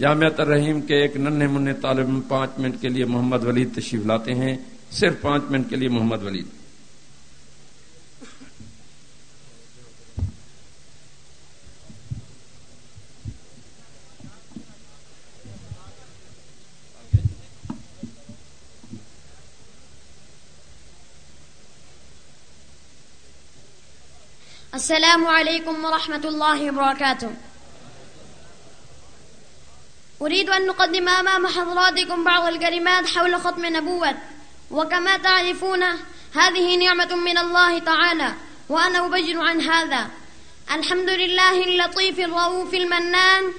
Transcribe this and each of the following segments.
جامعت الرحیم کے ایک ننھے منہ طالب پانچ منٹ کے لیے محمد ولید تشریف لاتے ہیں۔ صرف پانچ منٹ کے لیے محمد ولید۔ السلام علیکم ورحمۃ اللہ وبرکاتہ۔ أريد أن نقدم أمام حضراتكم بعض الكلمات حول ختم نبوة. وكما تعرفون هذه نعمة من الله تعالى وأنا أبجر عن هذا. الحمد لله اللطيف الرؤوف المنان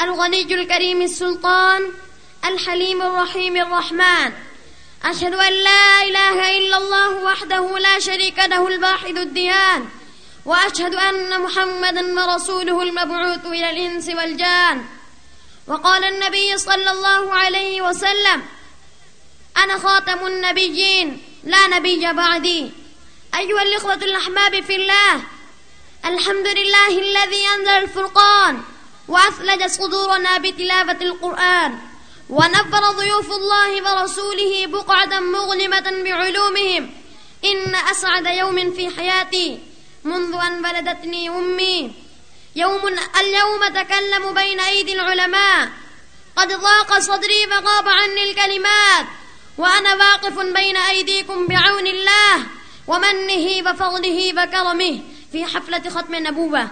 الغني الكريم السلطان الحليم الرحيم الرحمن. أشهد أن لا إله إلا الله وحده لا شريك له الواحد الديان. وأشهد أن محمدا ورسوله المبعوث إلى الإنس والجان. وقال النبي صلى الله عليه وسلم أنا خاتم النبيين لا نبي بعدي. أيها الإخوة الأحباب في الله الحمد لله الذي أنزل الفرقان وأثلج صدورنا بتلاوة القرآن ونفر ضيوف الله ورسوله بقعة مظلمة بعلومهم. إن أسعد يوم في حياتي منذ أن ولدتني أمي. يوم اليوم تكلم بين أيدي العلماء. قد ضاق صدري فغاب عني الكلمات. وأنا واقف بين أيديكم بعون الله ومنه وفضله وكرمه في حفلة ختم النبوة.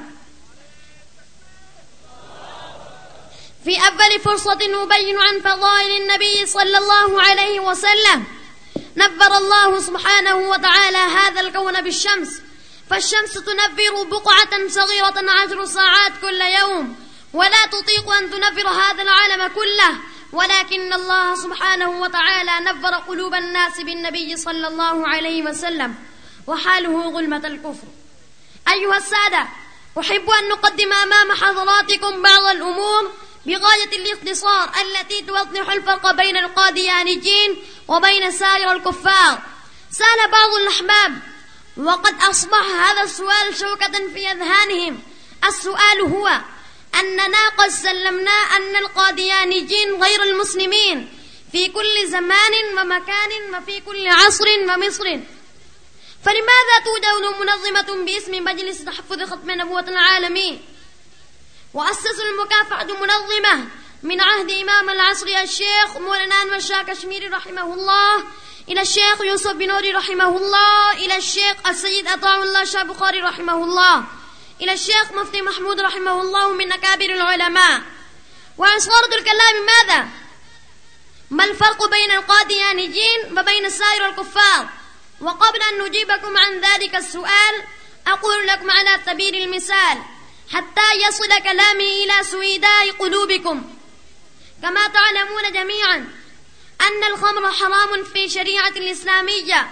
في أول فرصة أبين عن فضائل النبي صلى الله عليه وسلم. نبر الله سبحانه وتعالى هذا الكون بالشمس. فالشمس تنفر بقعة صغيرة عشر ساعات كل يوم ولا تطيق أن تنفر هذا العالم كله. ولكن الله سبحانه وتعالى نفر قلوب الناس بالنبي صلى الله عليه وسلم وحاله ظلمة الكفر. أيها السادة أحب أن نقدم أمام حضراتكم بعض الأمور بغاية الاختصار التي توضح الفرق بين القاديانيين وبين سائر الكفار. سأل بعض الأحباب وقد أصبح هذا السؤال شوكة في أذهانهم. السؤال هو أننا قد سلمنا أن القاديانيين غير المسلمين في كل زمان ومكان وفي كل عصر ومصر. فلماذا توجد منظمة باسم مجلس تحفظ ختم نبوة العالمين؟ وأسسوا المكافحة منظمة من عهد إمام العصر الشيخ مولانا أنور كشميري رحمه الله إلى الشيخ يوسف بن نوري رحمه الله إلى الشيخ السيد أطاع الله شاه بخاري رحمه الله إلى الشيخ مفتي محمود رحمه الله من أكابر العلماء وعصارة الكلام ماذا؟ ما الفرق بين القاديانيين وبين سائر الكفار؟ وقبل أن نجيبكم عن ذلك السؤال أقول لكم على سبيل المثال حتى يصل كلامي إلى سويداء قلوبكم كما تعلمون جميعا أن الخمر حرام في شريعة الإسلامية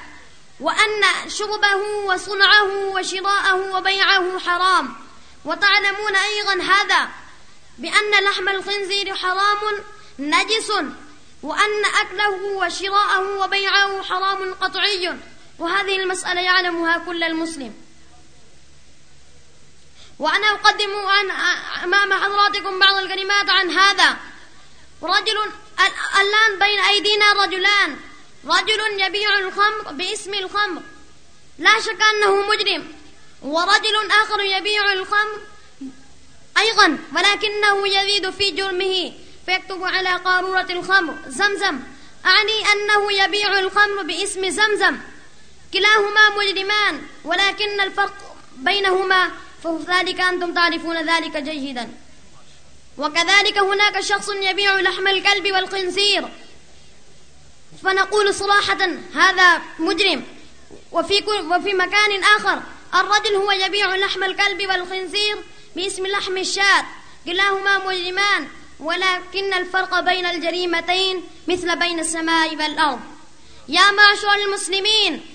وأن شربه وصنعه وشراءه وبيعه حرام. وتعلمون أيضا هذا بأن لحم الخنزير حرام نجس وأن أكله وشراءه وبيعه حرام قطعي. وهذه المسألة يعلمها كل المسلم. وأنا أقدم عن أمام حضراتكم بعض الكلمات عن هذا. رجل الآن بين أيدينا رجلان. رجل يبيع الخمر باسم الخمر. لا شك أنه مجرم. ورجل آخر يبيع الخمر أيضا ولكنه يزيد في جرمه فيكتب على قارورة الخمر. زمزم. أعني أنه يبيع الخمر باسم زمزم. كلاهما مجرمان ولكن الفرق بينهما فهو ذلك أنتم تعرفون ذلك جيدا. وكذلك هناك شخص يبيع لحم الكلب والخنزير. فنقول صراحة هذا مجرم. وفي وفي مكان آخر الرجل هو يبيع لحم الكلب والخنزير باسم لحم الشاة. كلاهما مجرمان ولكن الفرق بين الجريمتين مثل بين السماء والأرض. يا معشر المسلمين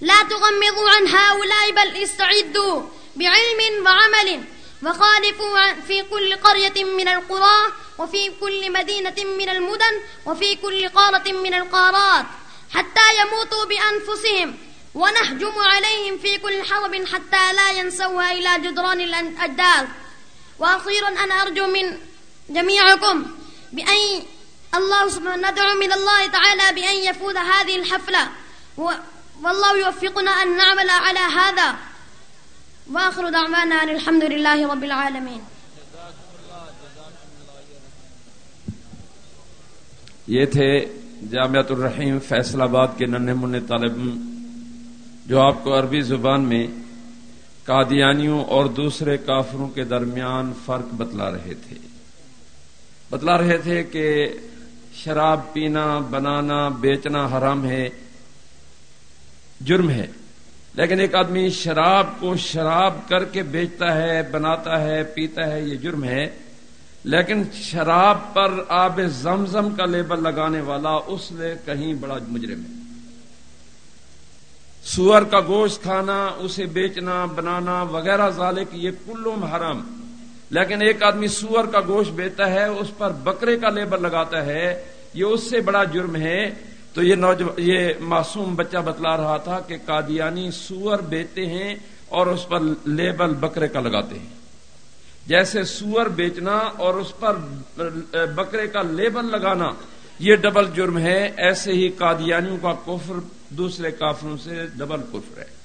لا تغمضوا عن هؤلاء بل استعدوا بعلم وعمل. وخالفوا في كل قرية من القرى وفي كل مدينة من المدن وفي كل قارة من القارات حتى يموتوا بأنفسهم ونهجم عليهم في كل حرب حتى لا ينسوها إلى جدران الأجداث وأخيرا أنا أرجو من جميعكم بأن الله سبحانه ندعو من الله تعالى بأن يفوز هذه الحفلة والله يوفقنا أن نعمل على هذا. واخر دعوانا ان الحمد لله رب العالمين یہ تھے جامعت الرحیم فیصل آباد کے ننھے منے طالب جو آپ کو عربی زبان میں قادیانیوں اور دوسرے کافروں کے درمیان فرق بتلا رہے تھے۔ بتلا رہے تھے کہ شراب پینا، بنانا، بیچنا حرام ہے، جرم ہے۔ لیکن ایک آدمی شراب کو شراب کر کے بیچتا ہے، بناتا ہے، پیتا ہے، یہ جرم ہے۔ لیکن شراب پر آب زمزم کا لیبل لگانے والا اس لیے کہیں بڑا مجرم ہے۔ سور کا گوشت کھانا، اسے بیچنا، بنانا وغیرہ ذالک، یہ کلہم حرام۔ لیکن ایک آدمی سور کا گوشت بیچتا ہے، اس پر بکرے کا لیبل لگاتا ہے، یہ اس سے بڑا جرم ہے۔ تو یہ نوجوان یہ معصوم بچہ بتلا رہا تھا کہ قادیانی سور بیچتے ہیں اور اس پر لیبل بکرے کا لگاتے ہیں۔ جیسے سور بیچنا اور اس پر بکرے کا لیبل لگانا، یہ ڈبل جرم ہے۔ ایسے ہی قادیانیوں کا کفر دوسرے کافروں سے ڈبل کفر ہے۔